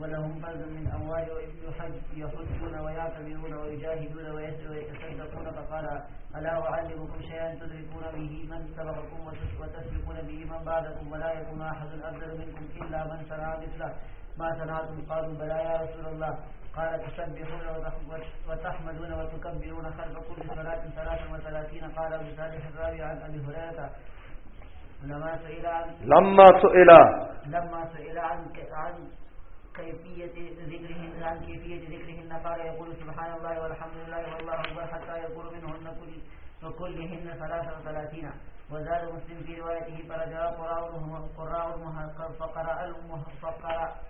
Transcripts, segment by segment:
ولهم فرض من أموال وحج يحجون ويعتمرون ويجاهدون ويتصدقون فقال ألا أعلمكم شيئا تدركون به من سبقكم وتسبقون به من بعدكم ولا يكون أحد أفضل منكم إلا من صنع مثله ما صنعتم قالوا بلى يا رسول الله قال تسبحون وتحمدون وتكبرون خلف كل صلاة ثلاث وثلاثين قال أبو صالح الرابع عن أبي هريرة لما سئل عن لما سئل لما سئل عن عن كيفية ذكرهن عن كيفية ذكرهن قال يقول سبحان الله والحمد لله والله أكبر حتى يقول منهن كل وكلهن ثلاثة وثلاثين وزاد مسلم في روايته فرجع قراء المحقق فقرأ المحقق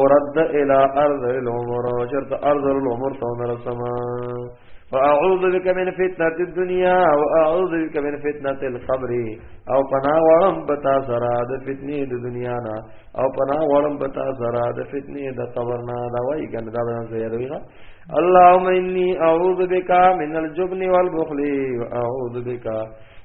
ورد الى ارض العمر شرط ارض العمر تونر سما فاعوذ بك من فتنه الدنيا واعوذ بك من فتنه القبر او پنا وړم بتا سرا د فتنې د دنیا نه او پنا وړم بتا سرا د فتنې د قبر نه دا وای کنه دا بیان ځای دی اللهم اني اعوذ بك من الجبن والبخل واعوذ بك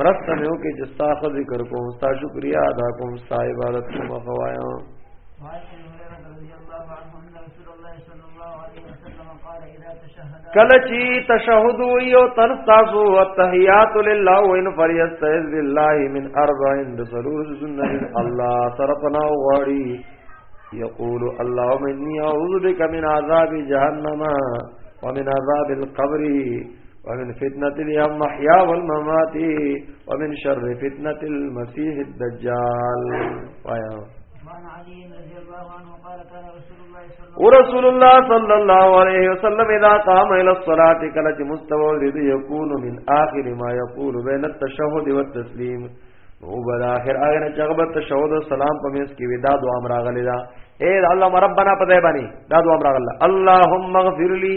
مرسته مې وکړي چې ستا ښه ذکر کوم ستا شکریا ادا کوم ستا عبادت کوم خوایم کله چې تشهود وي او تر تاسو تحیات لله او ان فریستعذ بالله من اربع ضرور سنن الله طرفنا غواړي یقول اللهم انی اعوذ بک من عذاب جهنم ومن عذاب القبر ومن فتنة اليوم محيا والممات ومن شر فتنة المسيح الدجال وایا ورسول الله صلى الله عليه وسلم اذا قام الى الصلاه كلا مستوجد يكون من اخر ما يقول بين التشهد والتسليم او بل اخر اگر چغبه تشهد او سلام په میس کې ودا دعا امر غلې دا اے الله ربنا پدای باندې دا دعا امر غلې اللهم اغفر لي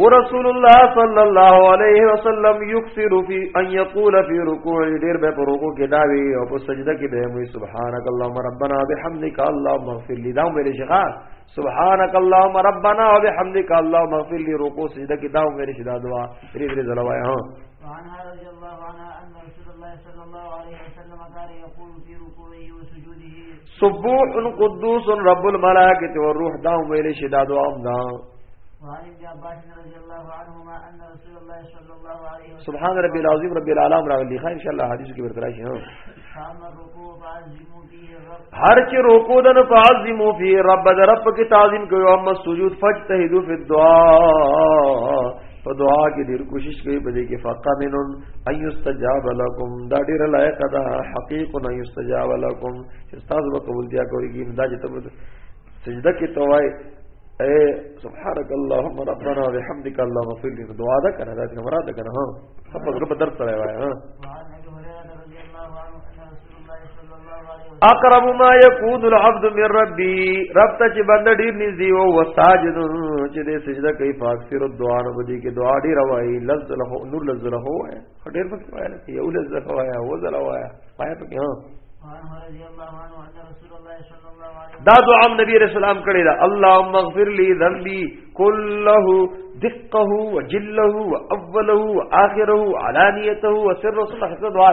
ورسول الله صلی الله علیه وسلم یکثر فی ان یقول فی رکوع ډیر به پر رکوع کې دا وی او په سجده کې به وی سبحانك اللهم ربنا بحمدک اللهم اغفر لي دا ویل شغا سبحانك اللهم ربنا وبحمدك اللهم اغفر لي رکوع سجده کې دا ویل شدا دعا ری ری زلوای ها وعنها رضی الله عنها ان رسول الله صلی الله علیه وسلم سبوح قدوس رب الملائکه والروح دا ویل شي دا دعا هم دا سبحان ربی العظیم ربی العالم راغلی خان ان شاء الله حدیث کې ورته راشي هر چې رکوع د نه فعظمو فی رب د رب کې تعظیم کوي او مس سجود فجتهدوا فی الدعاء په دعا کې ډیر کوشش کوي په دې کې فقمن ان یستجاب لكم دا ډیر لایق ده حقیق ان یستجاب لكم چې تاسو به قبول دیا کوي دا چې تاسو سجده کې توای اے سبحانك اللهم ربنا وبحمدك اللهم اغفر لي دعا ده کنه دا مراد ده کنه ها خپل رب درته وای ها اقرب ما يكون العبد من ربي رب ته چې بنده ډیر نږدې او وساجد چې دې سجده کوي فاکثر الدعاء نو دې کې دعا ډیر وایي لفظ له نور لفظ له هو ہے ډیر پکې وایي نه یو لفظ له هو ہے هو زلا وایي پای پکې ها دا دعا نبی رسول الله کړی دا اللهم اغفر لي ذنبي كله دقه وجله واوله واخره علانيته وسره صلح دعا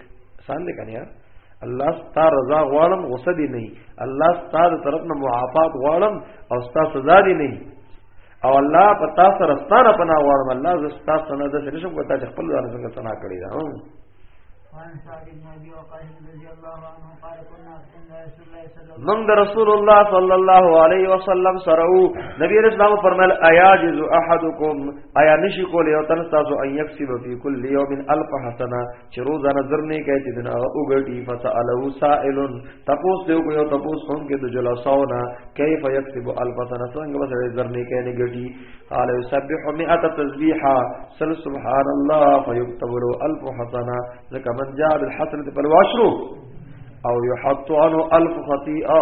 سان دې کنه الله ستا رضا غواړم غصه دي نه الله ستا د طرف نه معافات غواړم او ستا سزا دي نه او الله په تاسو سره ستانه پناه غواړم الله ز ستا سره د څه نشم کوته چې خپل ځان څنګه سنا کړی دا من د رسول الله صلی الله علیه وسلم سره نبی رسول الله فرمایل ایا جز احدکم ایا نشی کول یو تن تاسو ان یکسب فی کل یوم الف حسنه چې روزه نظر نه کوي چې دنا وګړي فسالو سائل تپوس دیو کو یو تپوس هم کې د جلساونا کیف یکسب الف سنه څنګه وسره نظر نه کوي نه ګټي قال يسبح 100 تسبيحا سل سبحان الله فيكتب له الف حسنه ځکه من جاء بالحسنه فالعشر او يحط عنه الف خطيئه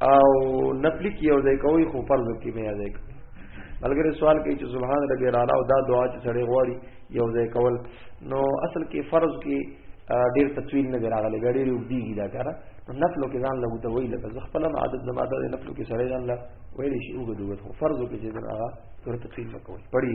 او نفلی کې یو ځای کوي خو فرض کې مې یاد کوي ملګری سوال کوي چې سبحان ربي الاعلى او دا دعا چې سړی غواړي یو ځای کول نو اصل کې فرض کې ډیر تطویل نه راغلی ډیر وګدیږي دا کار نو نفلو کې ځان لګو ته وی لکه زه خپل عادت زما د نفلو کې سړی ځان لا ویل شي وګدوت خو فرض کې چې دا هغه تر تطویل نه کوي پړي